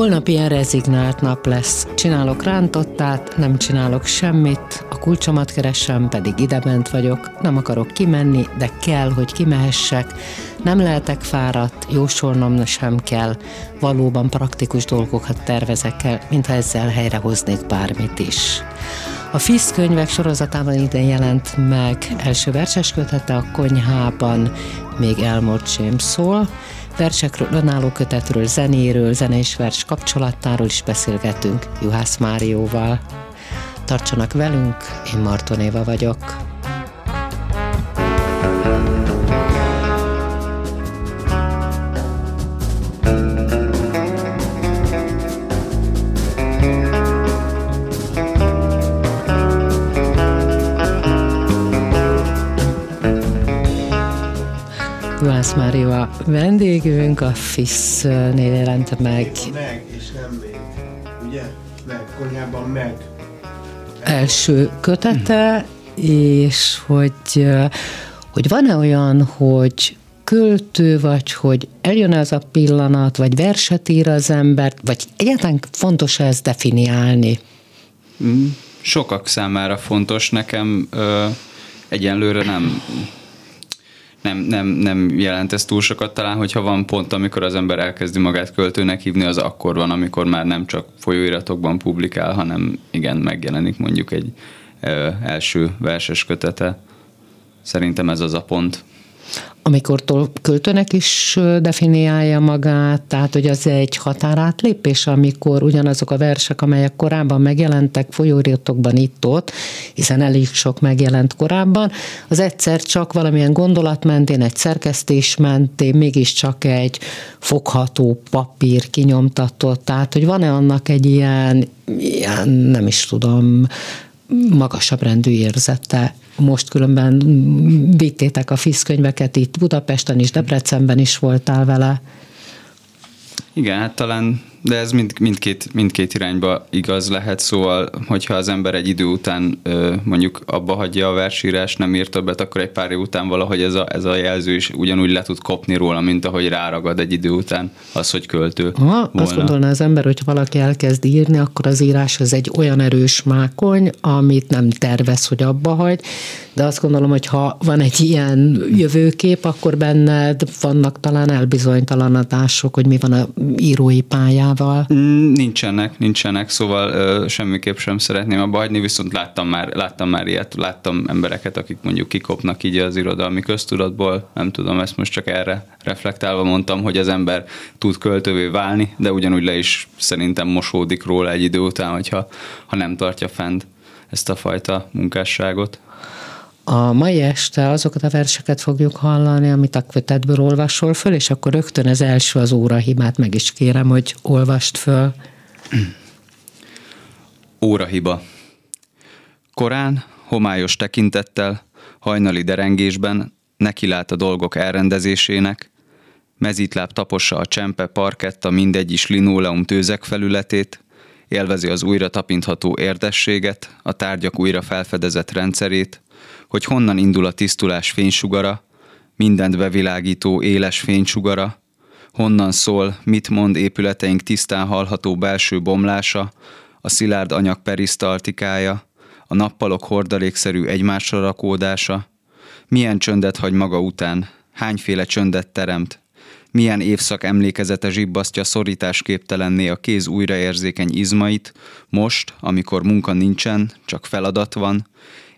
Holnap ilyen rezignált nap lesz. Csinálok rántottát, nem csinálok semmit, a kulcsomat keresem, pedig idebent vagyok, nem akarok kimenni, de kell, hogy kimehessek. Nem lehetek fáradt, jósolnom sem kell. Valóban praktikus dolgokat tervezek el, mintha ezzel helyrehoznék bármit is. A FISZ könyvek sorozatában ide jelent meg első verses kötete a konyhában, még Elmore James szól, versekről, önálló kötetről, zenéről, zene és vers kapcsolatáról is beszélgetünk Juhász Márióval. Tartsanak velünk, én Marton Éva vagyok. Juhász Mária vendégünk, a FISZ-nél jelent meg. Meg, és nem még. Ugye? Meg, konyhában meg. Első kötete, és hogy, hogy van-e olyan, hogy költő, vagy hogy eljön ez a pillanat, vagy verset ír az ember, vagy egyáltalán fontos ezt definiálni? Mm, sokak számára fontos, nekem ö, egyenlőre nem nem, nem, nem jelent ez túl sokat talán, hogyha van pont, amikor az ember elkezdi magát költőnek hívni, az akkor van, amikor már nem csak folyóiratokban publikál, hanem igen, megjelenik mondjuk egy ö, első verses kötete. Szerintem ez az a pont amikor költőnek is definiálja magát, tehát hogy az egy határátlépés, amikor ugyanazok a versek, amelyek korábban megjelentek folyóiratokban itt-ott, hiszen elég sok megjelent korábban, az egyszer csak valamilyen gondolat mentén, egy szerkesztés mentén, mégiscsak egy fogható papír kinyomtatott, tehát hogy van-e annak egy ilyen, ilyen nem is tudom, magasabb rendű érzete. Most különben vittétek a FISZ könyveket itt Budapesten is, Debrecenben is voltál vele. Igen, hát talán de ez mind, mindkét, mindkét irányba igaz lehet, szóval, hogyha az ember egy idő után mondjuk abba hagyja a versírás, nem ír többet, akkor egy pár év után valahogy ez a, ez a jelző is ugyanúgy le tud kopni róla, mint ahogy ráragad egy idő után az, hogy költő ha, volna. Azt gondolná az ember, hogy valaki elkezd írni, akkor az írás az egy olyan erős mákony, amit nem tervez, hogy abba hagy, de azt gondolom, hogy ha van egy ilyen jövőkép, akkor benned vannak talán elbizonytalanodások, hogy mi van a írói pályával. Mm, nincsenek, nincsenek, szóval ö, semmiképp sem szeretném abba hagyni, viszont láttam már, láttam már ilyet, láttam embereket, akik mondjuk kikopnak így az irodalmi köztudatból, nem tudom, ezt most csak erre reflektálva mondtam, hogy az ember tud költővé válni, de ugyanúgy le is szerintem mosódik róla egy idő után, hogyha ha nem tartja fent ezt a fajta munkásságot. A mai este azokat a verseket fogjuk hallani, amit a kötetből olvasol föl, és akkor rögtön az első az órahibát meg is kérem, hogy olvast föl. Órahiba. Korán, homályos tekintettel, hajnali derengésben nekilát a dolgok elrendezésének, mezítláb tapossa a csempe parketta mindegy is linóleum tőzek felületét, élvezi az újra tapintható érdességet, a tárgyak újra felfedezett rendszerét, hogy honnan indul a tisztulás fénysugara, mindent bevilágító éles fénysugara, honnan szól, mit mond épületeink tisztán hallható belső bomlása, a szilárd anyag perisztaltikája, a nappalok hordalékszerű egymásra rakódása, milyen csöndet hagy maga után, hányféle csöndet teremt, milyen évszak emlékezete zsibbasztja szorításképtelenné a kéz újraérzékeny izmait, most, amikor munka nincsen, csak feladat van,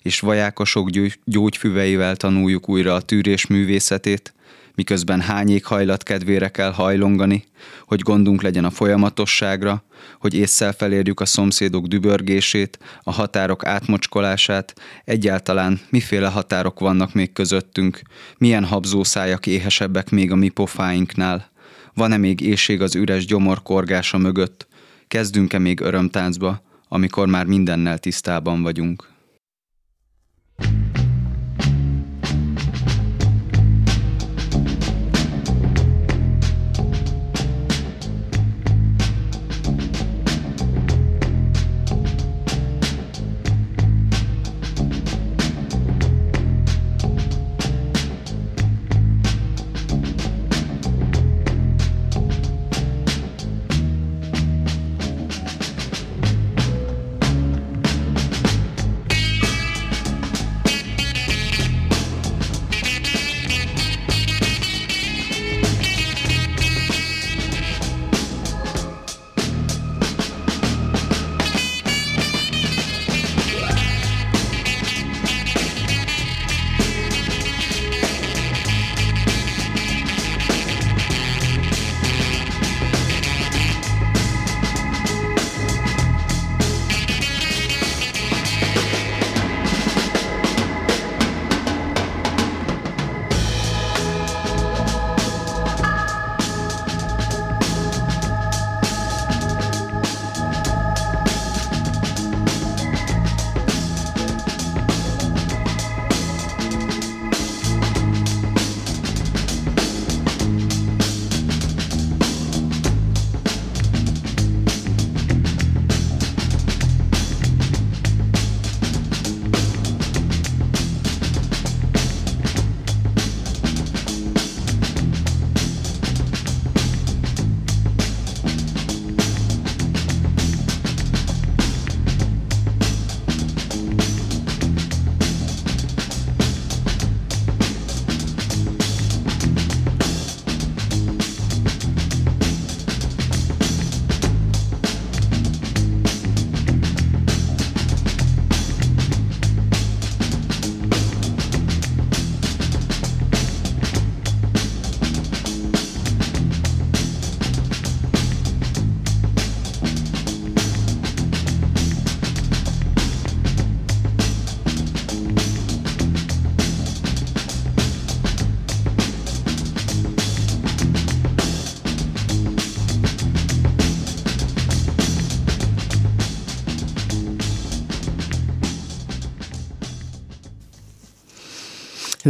és vajákosok gyógyfüveivel tanuljuk újra a tűrés művészetét, miközben hány éghajlat kedvére kell hajlongani, hogy gondunk legyen a folyamatosságra, hogy észszel felérjük a szomszédok dübörgését, a határok átmocskolását, egyáltalán miféle határok vannak még közöttünk, milyen habzószájak éhesebbek még a mi pofáinknál, van-e még éjség az üres gyomor korgása mögött, Kezdünk-e még örömtáncba, amikor már mindennel tisztában vagyunk?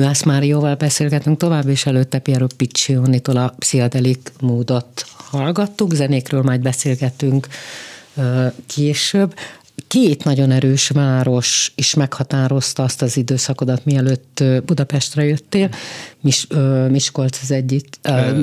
Juhász Márióval beszélgetünk tovább, és előtte Piero Piccionitól a pszichedelik módot hallgattuk, zenékről majd beszélgetünk később két nagyon erős város is meghatározta azt az időszakodat, mielőtt Budapestre jöttél. Mis, uh, Miskolc az egyik. Uh,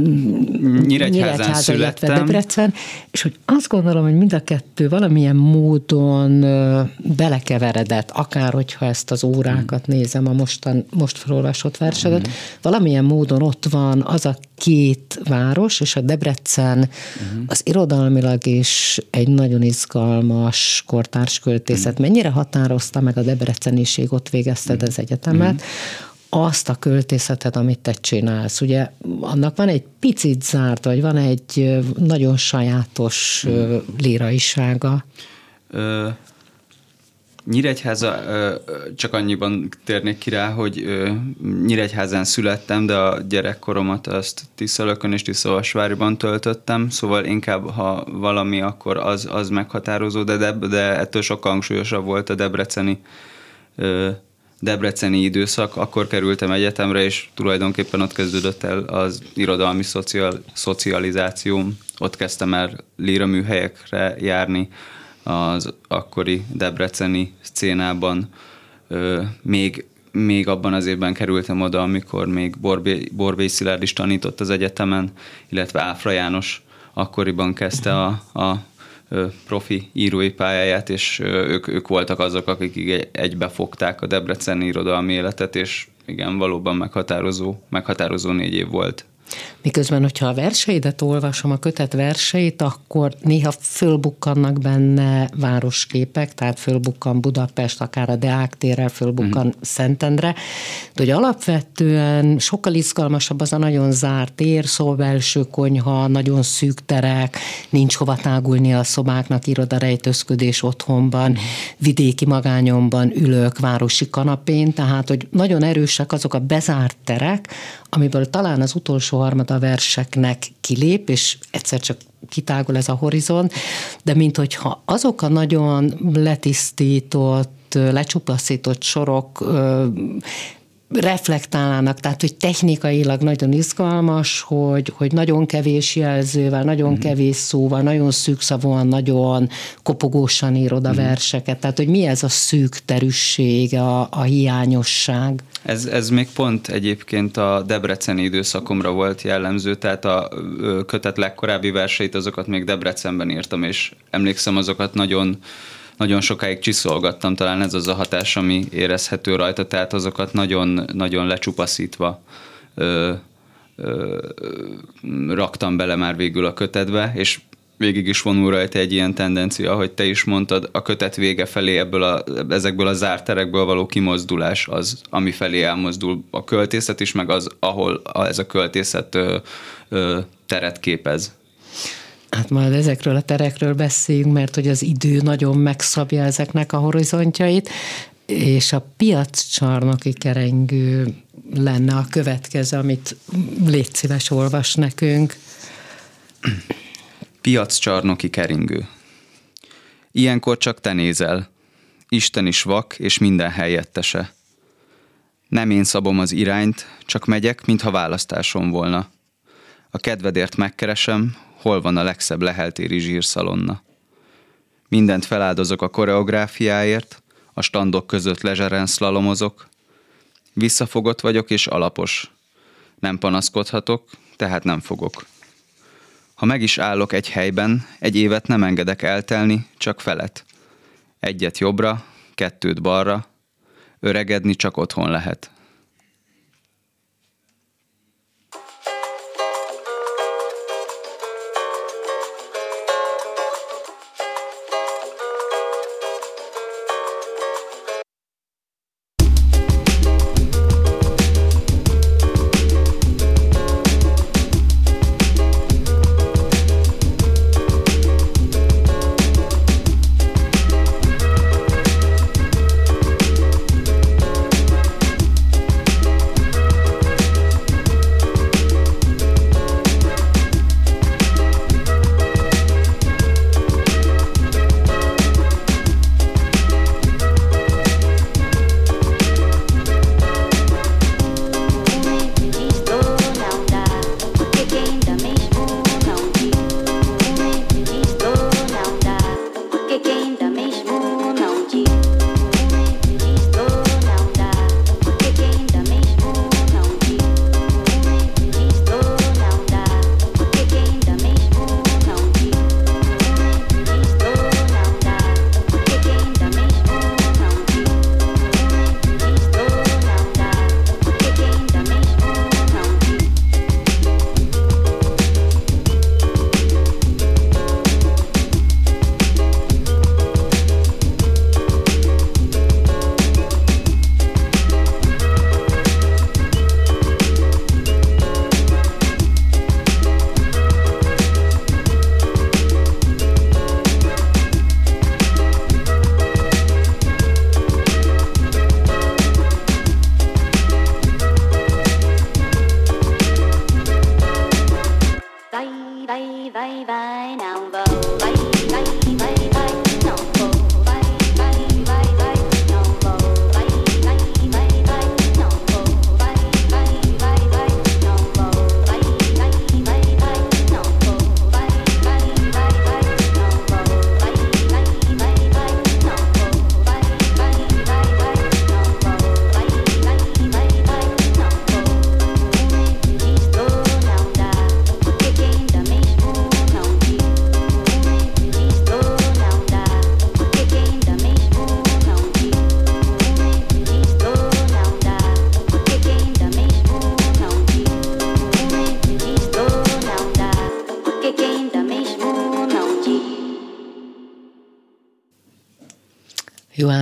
Nyíregyházán születtem. Debrecen, és hogy azt gondolom, hogy mind a kettő valamilyen módon uh, belekeveredett, akár hogyha ezt az órákat mm. nézem, a mostan, most felolvasott versedet, mm. valamilyen módon ott van az a két város, és a Debrecen mm. az irodalmilag is egy nagyon izgalmas kortárs költészet. Mm. Mennyire határozta meg a debreceniség, ott végezted mm. az egyetemet, mm. azt a költészetet, amit te csinálsz. Ugye annak van egy picit zárt, vagy van egy nagyon sajátos líraisága. Ö, Nyíregyháza, csak annyiban térnék ki rá, hogy Nyíregyházán születtem, de a gyerekkoromat azt Tiszalökön és Tiszavasváriban töltöttem, szóval inkább, ha valami, akkor az, az meghatározó, de, de, de ettől sokkal hangsúlyosabb volt a debreceni debreceni időszak, akkor kerültem egyetemre, és tulajdonképpen ott kezdődött el az irodalmi szociál, szocializációm. Ott kezdtem el líraműhelyekre járni, az akkori debreceni szcénában még, még abban az évben kerültem oda, amikor még Borbé, Borbé Szilárd is tanított az egyetemen, illetve Áfra János akkoriban kezdte a, a profi írói pályáját, és ők, ők voltak azok, akik egybefogták a debreceni irodalmi életet, és igen, valóban meghatározó, meghatározó négy év volt. Miközben, hogyha a verseidet olvasom, a kötet verseit, akkor néha fölbukkannak benne városképek, tehát fölbukkan Budapest, akár a Deák térrel fölbukkan mm. Szentendre, de hogy alapvetően sokkal izgalmasabb az a nagyon zárt tér, szóval belső konyha, nagyon szűk terek, nincs hova tágulni a szobáknak, irodarejtőzködés otthonban, vidéki magányomban ülök, városi kanapén, tehát hogy nagyon erősek azok a bezárt terek, amiből talán az utolsó harmada verseknek kilép, és egyszer csak kitágul ez a horizont, de mint hogyha azok a nagyon letisztított, lecsupaszított sorok reflektálnának, tehát hogy technikailag nagyon izgalmas, hogy, hogy nagyon kevés jelzővel, nagyon mm. kevés szóval, nagyon szűkszavúan, nagyon kopogósan írod a mm. verseket, tehát hogy mi ez a szűk terüsség, a, a hiányosság. Ez, ez még pont egyébként a debreceni időszakomra volt jellemző, tehát a kötet legkorábbi verseit, azokat még Debrecenben írtam, és emlékszem azokat nagyon nagyon sokáig csiszolgattam, talán ez az a hatás, ami érezhető rajta, tehát azokat nagyon, nagyon lecsupaszítva ö, ö, raktam bele már végül a kötetbe, és végig is vonul rajta egy ilyen tendencia, hogy te is mondtad, a kötet vége felé ebből a, ezekből a zárt terekből való kimozdulás az, ami felé elmozdul a költészet is, meg az, ahol ez a költészet ö, ö, teret képez. Hát majd ezekről a terekről beszéljünk, mert hogy az idő nagyon megszabja ezeknek a horizontjait, és a piaccsarnoki kerengő lenne a következő, amit légy szíves olvas nekünk. Piaccsarnoki keringő. Ilyenkor csak te nézel. Isten is vak, és minden helyettese. Nem én szabom az irányt, csak megyek, mintha választásom volna. A kedvedért megkeresem, hol van a legszebb leheltéri zsírszalonna. Mindent feláldozok a koreográfiáért, a standok között lezseren szlalomozok. Visszafogott vagyok és alapos. Nem panaszkodhatok, tehát nem fogok. Ha meg is állok egy helyben, egy évet nem engedek eltelni, csak felet. Egyet jobbra, kettőt balra, öregedni csak otthon lehet.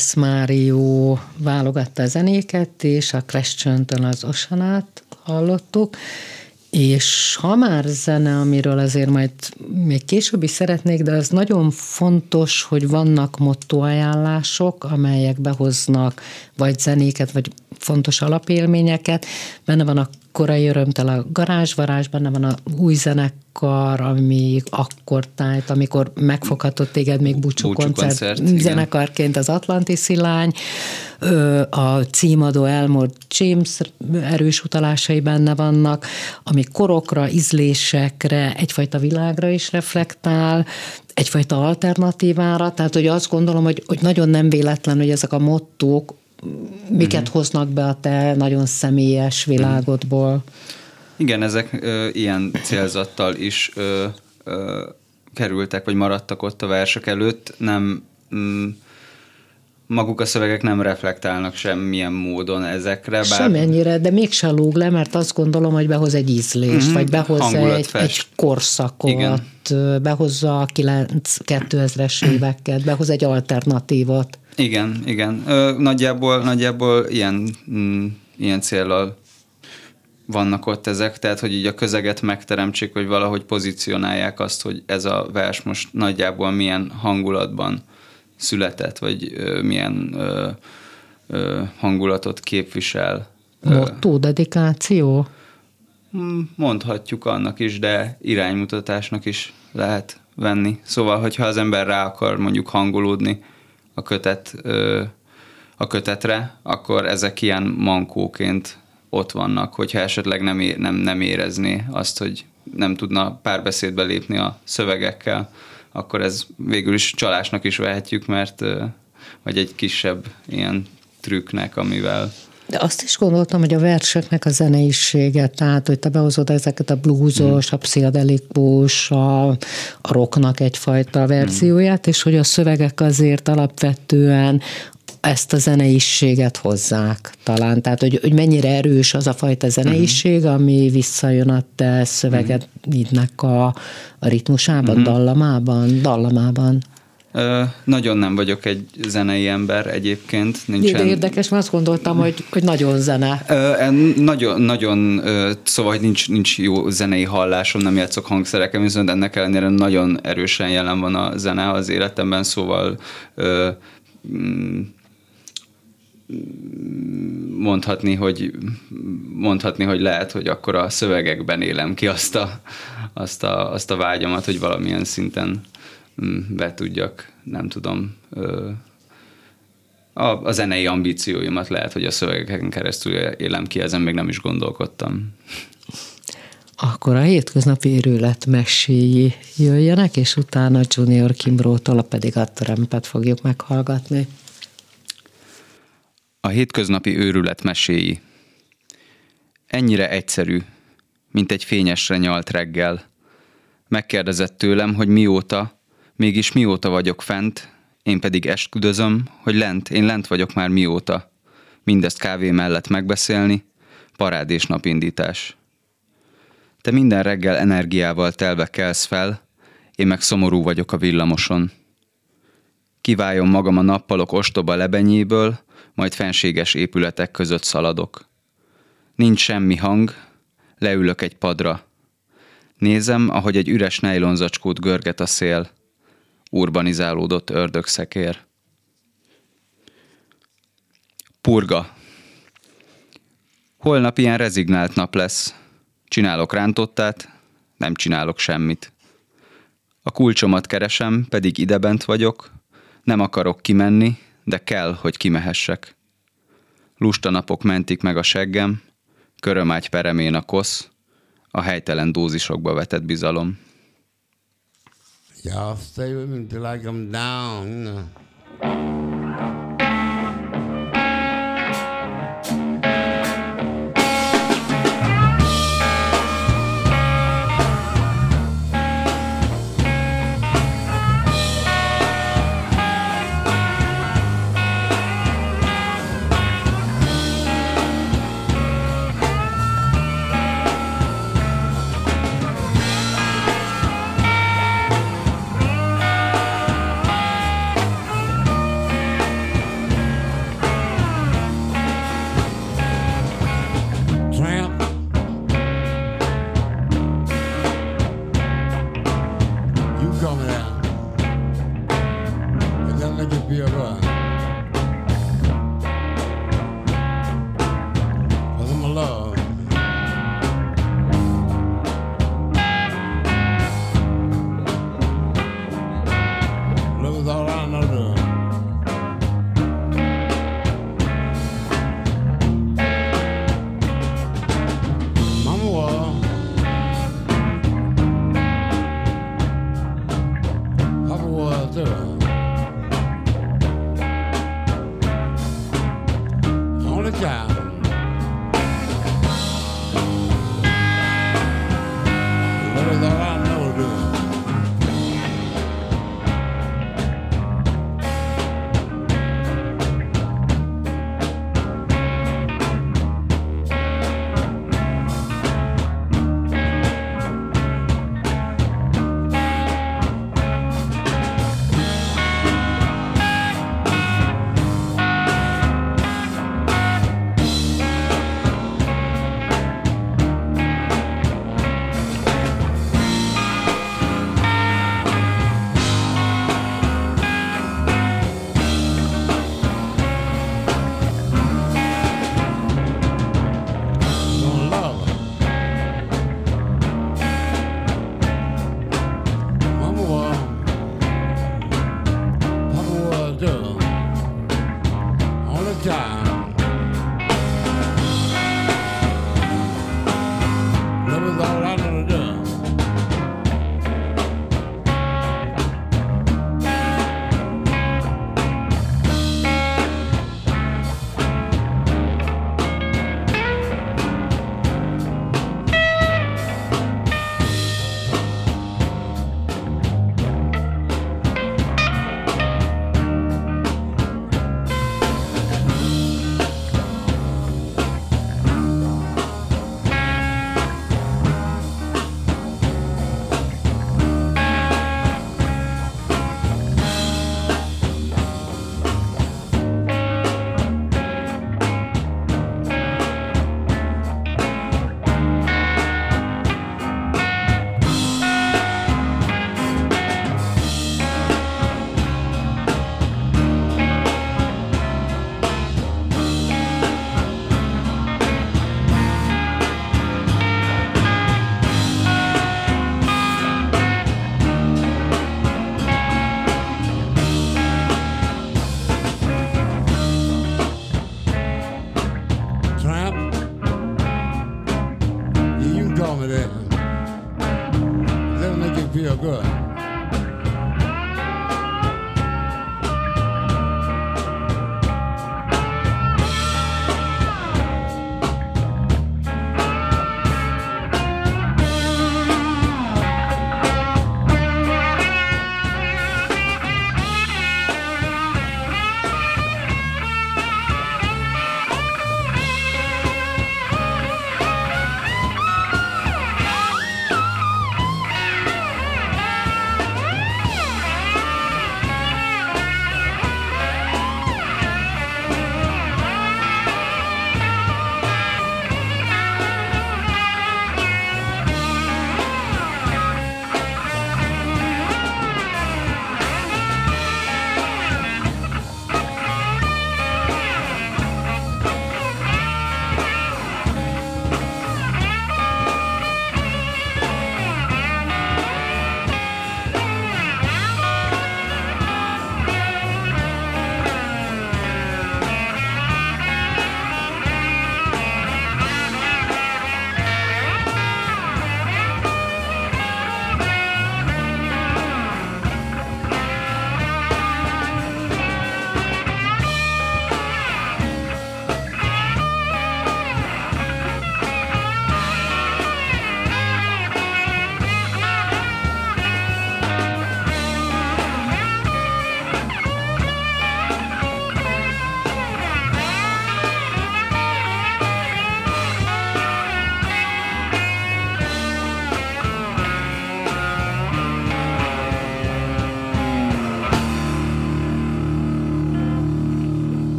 Juhász Márió válogatta a zenéket, és a Crescentől az Osanát hallottuk, És ha már zene, amiről azért majd még később is szeretnék, de ez nagyon fontos, hogy vannak mottoajánlások, amelyek behoznak vagy zenéket, vagy fontos alapélményeket. Benne van a korai örömtel a garázsvarázs, benne van a új zenekar, ami akkor tájt, amikor megfoghatott téged még búcsú, búcsú koncert, koncert zenekarként az Atlanti Szilány, a címadó Elmore James erős utalásai benne vannak, ami korokra, ízlésekre, egyfajta világra is reflektál, egyfajta alternatívára, tehát hogy azt gondolom, hogy, hogy nagyon nem véletlen, hogy ezek a mottók miket uh-huh. hoznak be a te nagyon személyes világodból. Igen, ezek ö, ilyen célzattal is ö, ö, kerültek, vagy maradtak ott a versek előtt, nem mm, maguk a szövegek nem reflektálnak semmilyen módon ezekre. Bár... Semmennyire, de mégse lóg le, mert azt gondolom, hogy behoz egy ízlést, mm-hmm. vagy behoz egy, egy korszakot, Igen. behozza a 2000-es éveket, behoz egy alternatívot. Igen, igen. Ö, nagyjából, nagyjából ilyen, mm, ilyen célral vannak ott ezek, tehát hogy így a közeget megteremtsék, hogy valahogy pozícionálják azt, hogy ez a vers most nagyjából milyen hangulatban született, vagy ö, milyen ö, ö, hangulatot képvisel. Motto, dedikáció? Mm, mondhatjuk annak is, de iránymutatásnak is lehet venni. Szóval, hogyha az ember rá akar mondjuk hangolódni a kötet a kötetre, akkor ezek ilyen mankóként ott vannak, hogyha esetleg nem, é, nem, nem érezné azt, hogy nem tudna párbeszédbe lépni a szövegekkel, akkor ez végül is csalásnak is vehetjük, mert vagy egy kisebb ilyen trükknek, amivel de azt is gondoltam, hogy a verseknek a zeneisége, tehát, hogy te behozod ezeket a bluesos, mm. a pszichedelikus, a, a rocknak egyfajta verzióját, mm. és hogy a szövegek azért alapvetően ezt a zeneiséget hozzák talán. Tehát, hogy, hogy mennyire erős az a fajta zeneiség, mm. ami visszajön a te szövegednek a, a ritmusában, mm. dallamában, dallamában. Ö, nagyon nem vagyok egy zenei ember egyébként. Nincsen... De érdekes, mert azt gondoltam, hogy, hogy nagyon zene. Ö, nagyon, nagyon ö, szóval, hogy nincs, nincs jó zenei hallásom, nem játszok hangszereken, viszont ennek ellenére nagyon erősen jelen van a zene az életemben, szóval ö, mm, mondhatni, hogy mondhatni, hogy lehet, hogy akkor a szövegekben élem ki azt a, azt a, azt a vágyamat, hogy valamilyen szinten Mm, be tudjak, nem tudom, a, a zenei ambícióimat lehet, hogy a szövegeken keresztül élem ki, ezen még nem is gondolkodtam. Akkor a hétköznapi érület meséi jöjjenek, és utána Junior Kimbrótól pedig a trempet fogjuk meghallgatni. A hétköznapi őrület meséi. Ennyire egyszerű, mint egy fényesre nyalt reggel. Megkérdezett tőlem, hogy mióta, Mégis mióta vagyok fent, én pedig esküdözöm, hogy lent, én lent vagyok már mióta. Mindezt kávé mellett megbeszélni, parád és napindítás. Te minden reggel energiával telve kelsz fel, én meg szomorú vagyok a villamoson. Kiváljon magam a nappalok ostoba lebenyéből, majd fenséges épületek között szaladok. Nincs semmi hang, leülök egy padra. Nézem, ahogy egy üres nejlonzacskót görget a szél – urbanizálódott ördögszekér. Purga. Holnap ilyen rezignált nap lesz. Csinálok rántottát, nem csinálok semmit. A kulcsomat keresem, pedig idebent vagyok, nem akarok kimenni, de kell, hogy kimehessek. Lusta napok mentik meg a seggem, körömágy peremén a kosz, a helytelen dózisokba vetett bizalom. Y'all stay with me until I come down,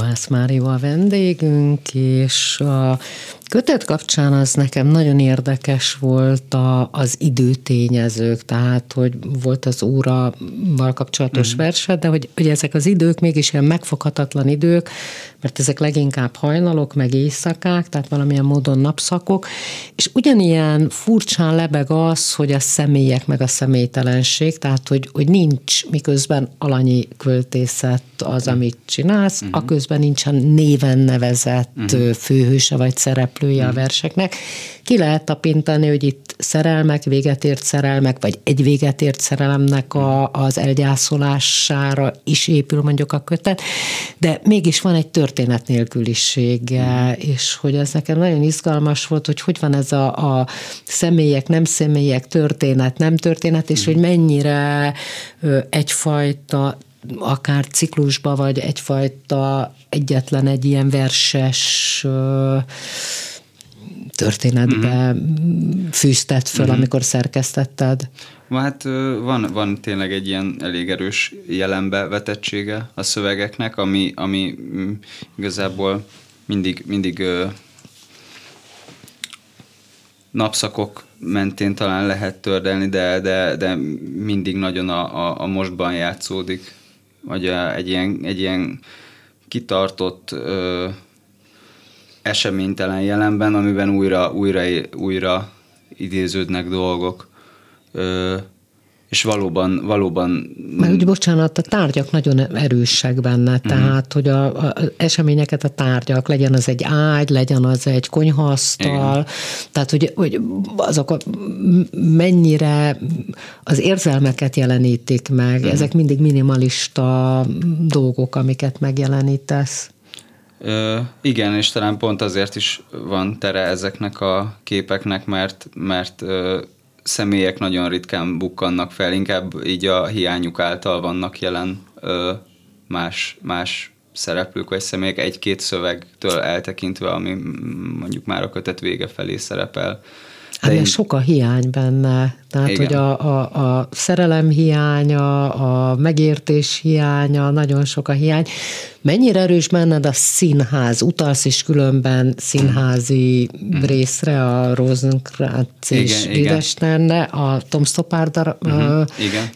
Juhász Mária a vendégünk, és a kötet kapcsán az nekem nagyon érdekes volt a, az időtényezők, tehát hogy volt az óraval kapcsolatos mm. verse, de hogy, hogy ezek az idők mégis ilyen megfoghatatlan idők, mert ezek leginkább hajnalok, meg éjszakák, tehát valamilyen módon napszakok, és ugyanilyen furcsán lebeg az, hogy a személyek meg a személytelenség, tehát hogy, hogy nincs miközben alanyi költészet az, amit csinálsz, uh-huh. aközben nincsen néven nevezett uh-huh. főhőse vagy szereplője a verseknek. Ki lehet tapintani, hogy itt szerelmek, véget ért szerelmek, vagy egy véget ért szerelemnek a, az elgyászolására is épül mondjuk a kötet, de mégis van egy történet nélkülisége, és hogy ez nekem nagyon izgalmas volt, hogy hogy van ez a, a személyek, nem személyek, történet, nem történet, és hogy mennyire egyfajta akár ciklusba, vagy egyfajta egyetlen egy ilyen verses történetbe mm-hmm. fűzted föl, mm-hmm. amikor szerkesztetted? Hát van, van tényleg egy ilyen elég erős jelenbe vetettsége a szövegeknek, ami, ami mm, igazából mindig, mindig napszakok mentén talán lehet tördelni, de, de, de mindig nagyon a, a, a mostban játszódik vagy egy ilyen, egy ilyen kitartott ö, eseménytelen jelenben, amiben újra, újra, újra idéződnek dolgok. Ö, és valóban, valóban... Mert úgy bocsánat, a tárgyak nagyon erősek benne, uh-huh. tehát, hogy a, a eseményeket a tárgyak, legyen az egy ágy, legyen az egy konyhasztal, Igen. tehát, hogy, hogy azok a, mennyire az érzelmeket jelenítik meg, uh-huh. ezek mindig minimalista dolgok, amiket megjelenítesz. Ö, igen, és talán pont azért is van tere ezeknek a képeknek, mert, mert ö, személyek nagyon ritkán bukkannak fel, inkább így a hiányuk által vannak jelen ö, más, más szereplők vagy személyek egy-két szövegtől eltekintve, ami mondjuk már a kötet vége felé szerepel. Hát én... sok a hiány benne. Tehát, Igen. hogy a, a, a szerelem hiánya, a megértés hiánya, nagyon sok a hiány. Mennyire erős benned a színház? Utalsz is különben színházi mm. részre a Rosenkranz és Wiedesternre, a Tom Stoppard uh-huh.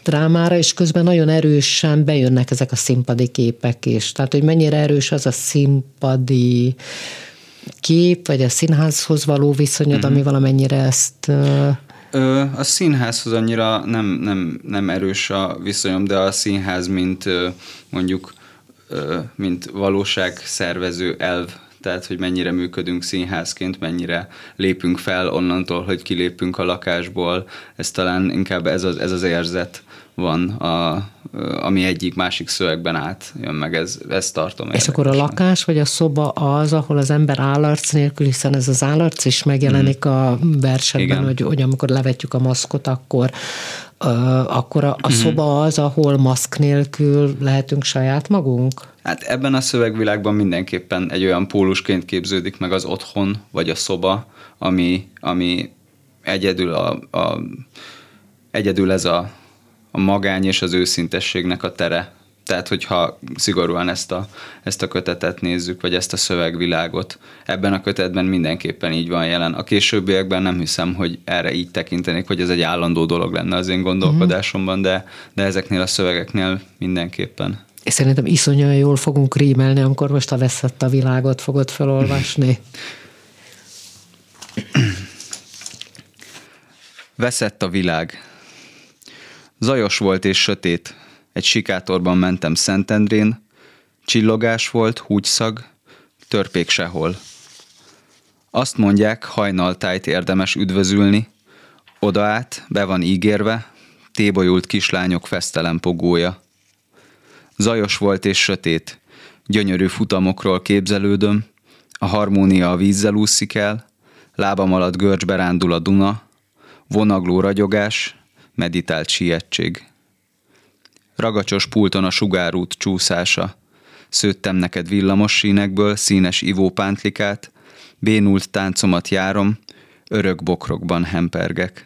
drámára, és közben nagyon erősen bejönnek ezek a színpadi képek is. Tehát, hogy mennyire erős az a színpadi kép, vagy a színházhoz való viszonyod, mm-hmm. ami valamennyire ezt... Ö, a színházhoz annyira nem, nem, nem erős a viszonyom, de a színház, mint mondjuk, mint valóság szervező elv, tehát hogy mennyire működünk színházként, mennyire lépünk fel onnantól, hogy kilépünk a lakásból, ez talán inkább ez az, ez az érzet van, a, ami egyik másik szövegben át jön meg, ez, ezt tartom. És akkor a lakás vagy a szoba az, ahol az ember állarc nélkül, hiszen ez az állarc is megjelenik mm. a versenben, hogy, hogy amikor levetjük a maszkot, akkor Uh, akkor a, a mm szoba az, ahol maszk nélkül lehetünk saját magunk? Hát ebben a szövegvilágban mindenképpen egy olyan pólusként képződik meg az otthon, vagy a szoba, ami, ami egyedül a, a egyedül ez a a magány és az őszintességnek a tere. Tehát, hogyha szigorúan ezt a, ezt a kötetet nézzük, vagy ezt a szövegvilágot, ebben a kötetben mindenképpen így van jelen. A későbbiekben nem hiszem, hogy erre így tekintenék, hogy ez egy állandó dolog lenne az én gondolkodásomban, de, de ezeknél a szövegeknél mindenképpen. És szerintem iszonyúan jól fogunk rímelni, amikor most a veszett a világot fogod felolvasni. Veszett a világ. Zajos volt és sötét. Egy sikátorban mentem Szentendrén. Csillogás volt, húgyszag, törpék sehol. Azt mondják, hajnaltájt érdemes üdvözülni. Oda át, be van ígérve, tébolyult kislányok fesztelen pogója. Zajos volt és sötét, gyönyörű futamokról képzelődöm, a harmónia a vízzel úszik el, lábam alatt görcsbe rándul a Duna, vonagló ragyogás, meditált sietség. Ragacsos pulton a sugárút csúszása. Szőttem neked villamos sínekből színes ivópántlikát, bénult táncomat járom, örök bokrokban hempergek.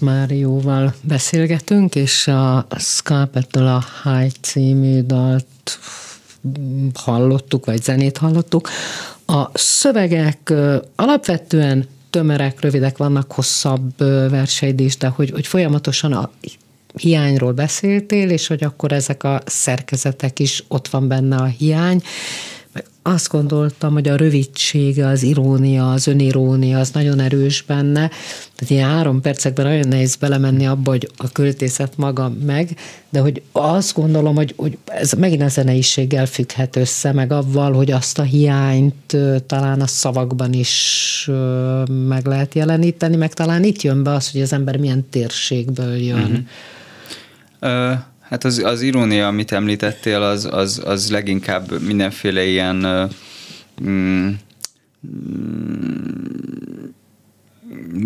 Juhász Márióval beszélgetünk, és a Scalpettől a High című dalt hallottuk, vagy zenét hallottuk. A szövegek alapvetően tömerek, rövidek vannak, hosszabb verseid is, de hogy, hogy folyamatosan a hiányról beszéltél, és hogy akkor ezek a szerkezetek is ott van benne a hiány, azt gondoltam, hogy a rövidsége, az irónia, az önirónia, az nagyon erős benne. Tehát ilyen három percekben nagyon nehéz belemenni abba, hogy a költészet maga meg, de hogy azt gondolom, hogy, hogy ez megint a zeneiséggel függhet össze, meg avval, hogy azt a hiányt talán a szavakban is meg lehet jeleníteni, meg talán itt jön be az, hogy az ember milyen térségből jön. Uh-huh. Uh Hát az, az irónia, amit említettél, az, az, az leginkább mindenféle ilyen mm,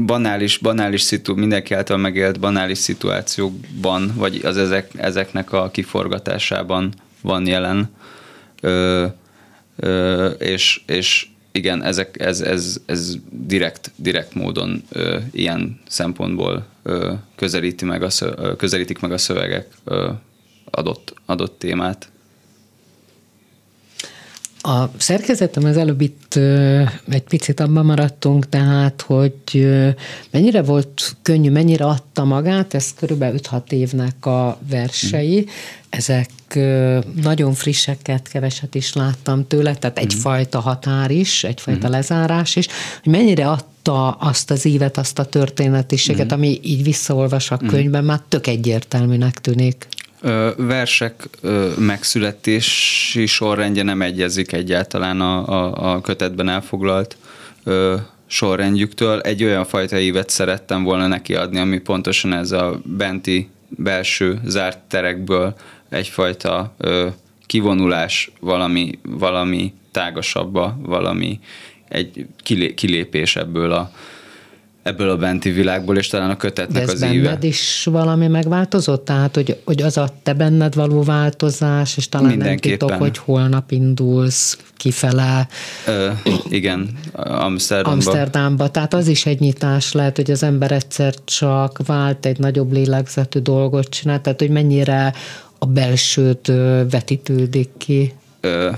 banális, banális szitu, mindenki által megélt banális szituációkban, vagy az ezek, ezeknek a kiforgatásában van jelen. Ö, ö, és, és igen, ezek, ez, ez, ez direkt, direkt módon ö, ilyen szempontból ö, közelíti meg a szö, közelítik meg a szövegek ö, adott, adott témát. A szerkezetem az előbb itt egy picit abban maradtunk, tehát, hogy mennyire volt könnyű, mennyire adta magát, ez körülbelül 5-6 évnek a versei, mm. ezek nagyon frisseket, keveset is láttam tőle, tehát mm. egyfajta határ is, egyfajta mm. lezárás is, hogy mennyire adta azt az évet, azt a történetiséget, ami így visszaolvas a könyvben, már tök egyértelműnek tűnik versek megszületési sorrendje nem egyezik egyáltalán a, a, a kötetben elfoglalt sorrendjüktől. Egy olyan fajta évet szerettem volna neki adni, ami pontosan ez a benti belső zárt terekből egyfajta kivonulás valami, valami tágasabba, valami egy kilépés ebből a, ebből a benti világból, és talán a kötetnek De ez az benned is valami megváltozott? Tehát, hogy, hogy az a te benned való változás, és talán nem titok, hogy holnap indulsz kifele. Ö, igen, Amsterdamba. Amsterdamba. Tehát az is egy nyitás lehet, hogy az ember egyszer csak vált egy nagyobb lélegzetű dolgot csinál, tehát hogy mennyire a belsőt vetítődik ki. Ö,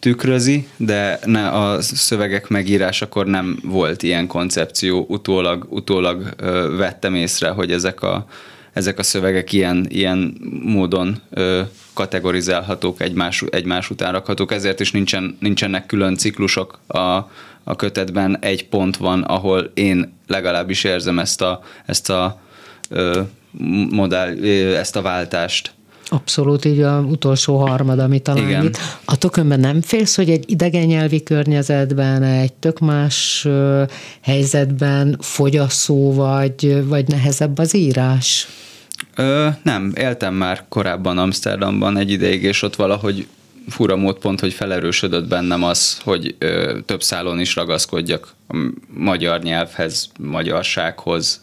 tükrözi, de ne, a szövegek megírásakor nem volt ilyen koncepció, utólag, utólag ö, vettem észre, hogy ezek a, ezek a szövegek ilyen, ilyen módon ö, kategorizálhatók, egymás, egymás után rakhatók, ezért is nincsen, nincsenek külön ciklusok a, a kötetben, egy pont van, ahol én legalábbis érzem ezt a, ezt a ö, modell, ezt a váltást Abszolút, így a utolsó harmad, ami talán Igen. itt. A tökönben nem félsz, hogy egy idegen nyelvi környezetben, egy tök más helyzetben fogyaszó vagy, vagy nehezebb az írás? Ö, nem, éltem már korábban Amsterdamban egy ideig, és ott valahogy fura mód pont, hogy felerősödött bennem az, hogy ö, több szálon is ragaszkodjak a magyar nyelvhez, magyarsághoz,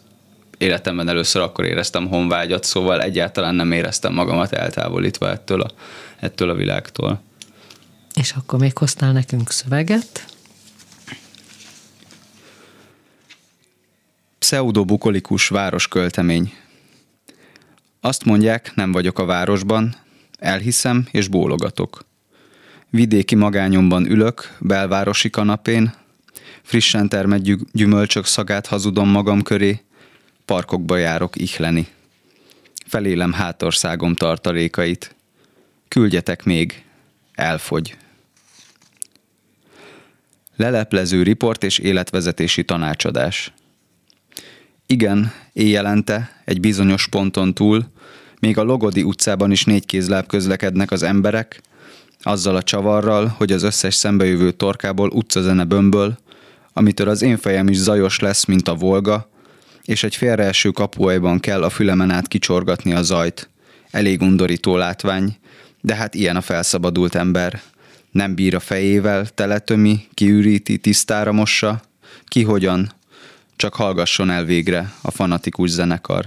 életemben először akkor éreztem honvágyat, szóval egyáltalán nem éreztem magamat eltávolítva ettől a, ettől a világtól. És akkor még hoztál nekünk szöveget? Pseudobukolikus városköltemény. Azt mondják, nem vagyok a városban, elhiszem és bólogatok. Vidéki magányomban ülök, belvárosi kanapén, frissen termett gyümölcsök szagát hazudom magam köré, parkokba járok ihleni. Felélem hátországom tartalékait. Küldjetek még, elfogy. Leleplező riport és életvezetési tanácsadás. Igen, éjjelente, egy bizonyos ponton túl, még a Logodi utcában is négy kézláb közlekednek az emberek, azzal a csavarral, hogy az összes szembejövő torkából utcazene bömböl, amitől az én fejem is zajos lesz, mint a Volga, és egy félreeső kapuajban kell a fülemen át kicsorgatni a zajt. Elég undorító látvány, de hát ilyen a felszabadult ember. Nem bír a fejével, teletömi, kiüríti, tisztára mossa. Ki hogyan? Csak hallgasson el végre a fanatikus zenekar.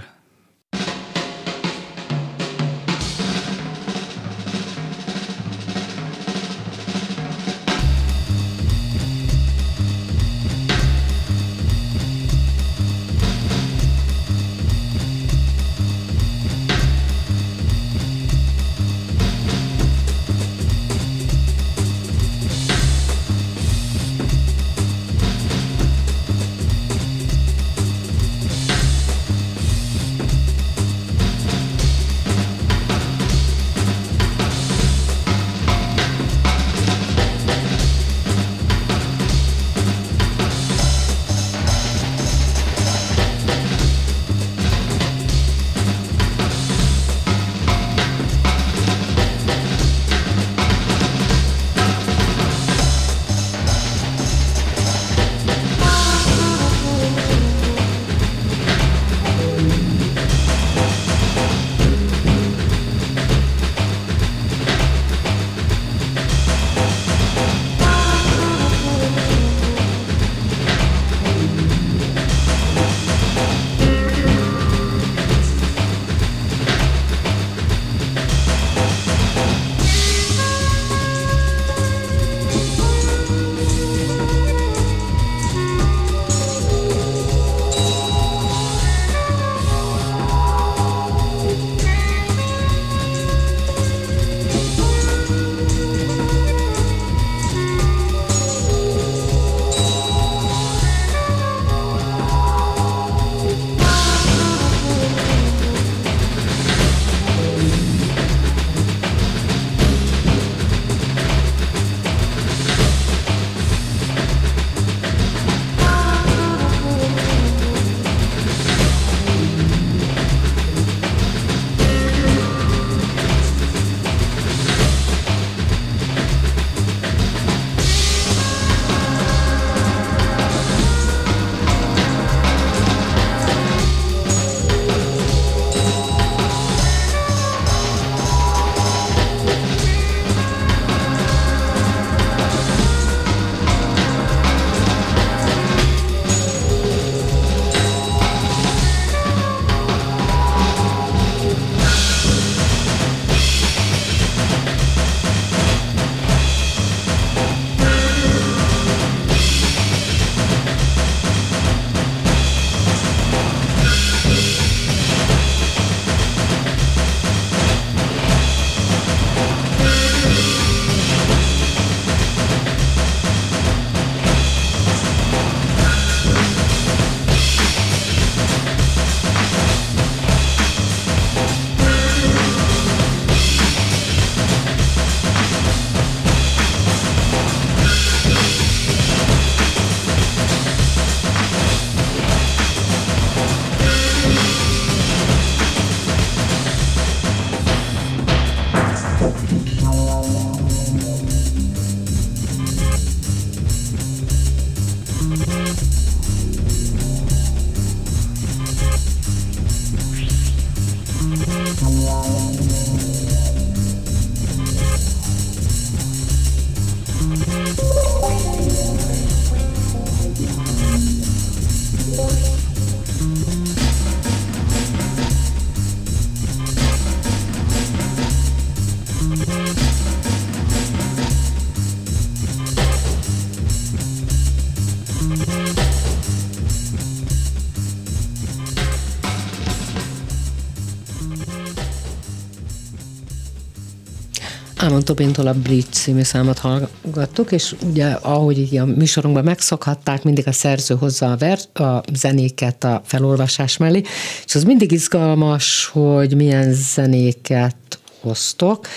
Ámon Tobintól a Bleach című számot hallgattuk, és ugye ahogy így a műsorunkban megszokhatták, mindig a szerző hozza a, ver- a zenéket a felolvasás mellé, és az mindig izgalmas, hogy milyen zenéket hoztok.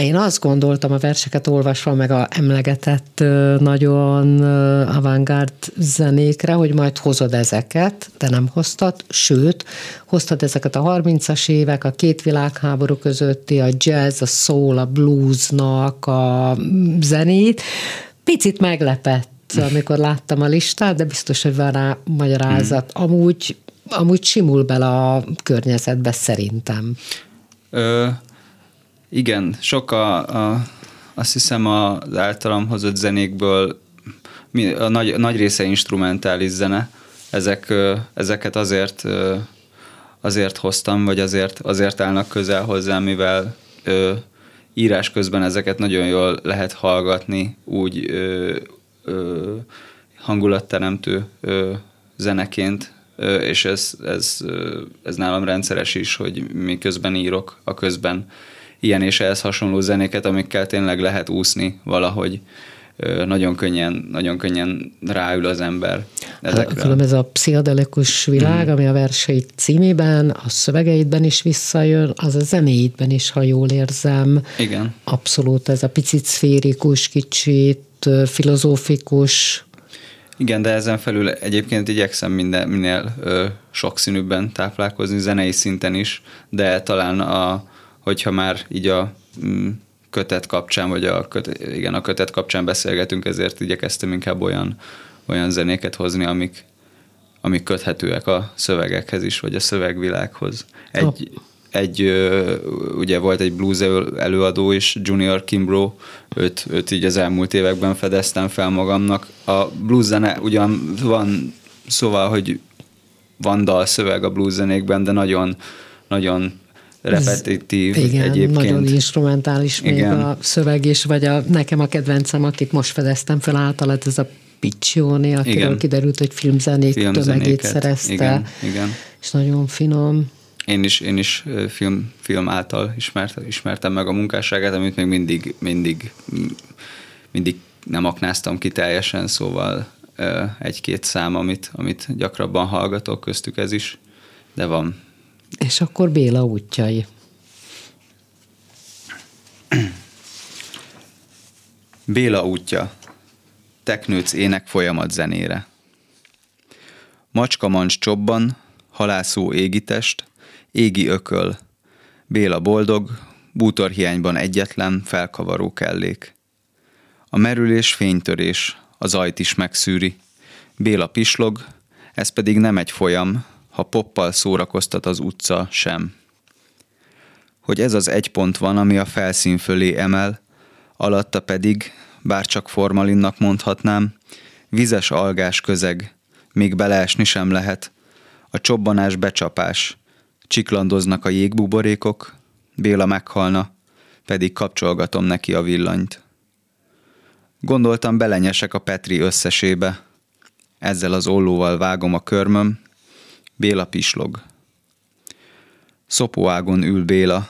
Én azt gondoltam a verseket olvasva, meg a emlegetett nagyon avantgárd zenékre, hogy majd hozod ezeket, de nem hoztad, sőt, hoztad ezeket a 30-as évek, a két világháború közötti, a jazz, a soul, a bluesnak a zenét. Picit meglepett, amikor láttam a listát, de biztos, hogy van rá magyarázat. Amúgy, amúgy simul bele a környezetbe szerintem. Ö, igen, sok a, a, azt hiszem az általam hozott zenékből a nagy, a nagy része instrumentális zene. Ezek, ezeket azért, azért hoztam, vagy azért, azért állnak közel hozzám, mivel ö, írás közben ezeket nagyon jól lehet hallgatni, úgy ö, ö, hangulatteremtő ö, zeneként, ö, és ez, ez, ez nálam rendszeres is, hogy miközben írok, a közben ilyen és ehhez hasonló zenéket, amikkel tényleg lehet úszni valahogy nagyon könnyen, nagyon könnyen ráül az ember ezekre. Különben ez a pszichedelikus világ, mm. ami a verseit címében, a szövegeidben is visszajön, az a zenéidben is, ha jól érzem. Igen. Abszolút ez a picit szférikus, kicsit filozófikus. Igen, de ezen felül egyébként igyekszem minden, minél ö, sokszínűbben táplálkozni, zenei szinten is, de talán a, hogyha már így a mm, kötet kapcsán, vagy a, kötet, igen, a kötet kapcsán beszélgetünk, ezért igyekeztem inkább olyan, olyan zenéket hozni, amik, amik köthetőek a szövegekhez is, vagy a szövegvilághoz. Egy, oh. egy ugye volt egy blues előadó is, Junior Kimbro, őt, őt így az elmúlt években fedeztem fel magamnak. A blues zene ugyan van, szóval, hogy van dalszöveg a blues zenékben, de nagyon, nagyon repetitív igen, egyébként. nagyon instrumentális még igen. a szöveg is, vagy a, nekem a kedvencem, akit most fedeztem fel általad, ez a Piccioni, akiről igen. kiderült, hogy filmzenék Filmzenéket, tömegét szerezte. Igen, igen. És nagyon finom. Én is, én is film, film által ismert, ismertem meg a munkásságát, amit még mindig, mindig, mindig nem aknáztam ki teljesen, szóval egy-két szám, amit, amit gyakrabban hallgatok, köztük ez is, de van, és akkor Béla útjai. Béla útja. Teknőc ének folyamat zenére. Macska mancs csobban, halászó égitest, égi ököl. Béla boldog, bútorhiányban egyetlen, felkavaró kellék. A merülés fénytörés, az ajt is megszűri. Béla pislog, ez pedig nem egy folyam, ha poppal szórakoztat az utca sem. Hogy ez az egy pont van, ami a felszín fölé emel, alatta pedig, bár csak formalinnak mondhatnám, vizes algás közeg, még beleesni sem lehet, a csobbanás becsapás, csiklandoznak a jégbuborékok, Béla meghalna, pedig kapcsolgatom neki a villanyt. Gondoltam belenyesek a Petri összesébe, ezzel az ollóval vágom a körmöm, Béla pislog. Szopóágon ül Béla,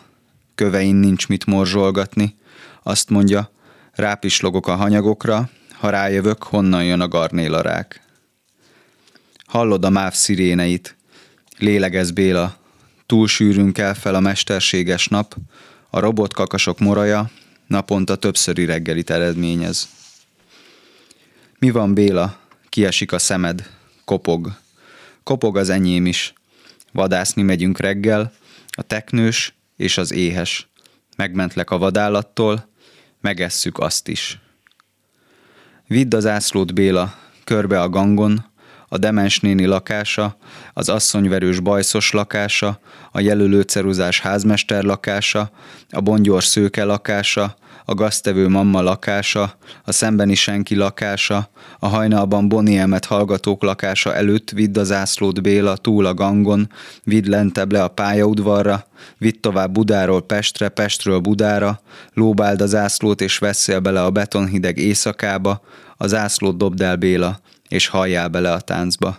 kövein nincs mit morzsolgatni, azt mondja, rápislogok a hanyagokra, ha rájövök, honnan jön a garnélarák. Hallod a máv sziréneit, lélegez Béla, túl sűrűn kell fel a mesterséges nap, a robotkakasok moraja naponta többszöri reggelit eredményez. Mi van Béla? Kiesik a szemed, kopog. Kopog az enyém is. Vadászni megyünk reggel, a teknős és az éhes. Megmentlek a vadállattól, megesszük azt is. Vidd az ászlót Béla, körbe a gangon, a demens néni lakása, az asszonyverős bajszos lakása, a jelölő ceruzás házmester lakása, a bongyors szőke lakása, a gaztevő mamma lakása, a szembeni senki lakása, a hajnalban Boniemet hallgatók lakása előtt vidd az ászlót Béla túl a gangon, vidd lentebb le a pályaudvarra, vidd tovább Budáról Pestre, Pestről Budára, lóbáld az ászlót és veszél bele a betonhideg éjszakába, az ászlót dobd el Béla, és halljál bele a táncba.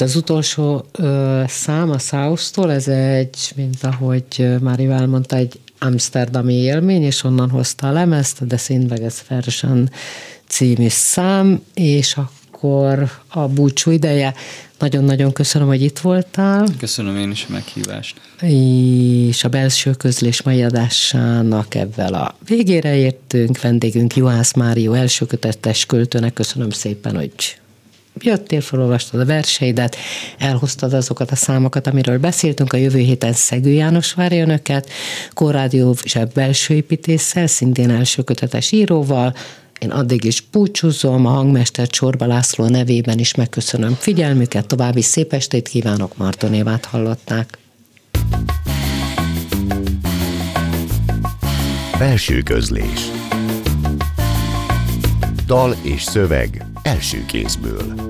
Ez az utolsó ö, szám a South-tól, ez egy, mint ahogy Mári mondta, egy amsterdami élmény, és onnan hozta a lemezt, de ez Version című szám, és akkor a búcsú ideje. Nagyon-nagyon köszönöm, hogy itt voltál. Köszönöm én is a meghívást. És a belső közlés mai adásának ebben a végére értünk. Vendégünk Juhász Márió elsőkötetes költőnek. Köszönöm szépen, hogy jöttél, felolvastad a verseidet, elhoztad azokat a számokat, amiről beszéltünk. A jövő héten Szegő János várja önöket, Korrádió Zseb belső építéssel, szintén elsőkötetes íróval, én addig is búcsúzom, a hangmester Csorba László nevében is megköszönöm figyelmüket, további szép estét kívánok, Marton Évát hallották. Belső közlés Dal és szöveg első kézből.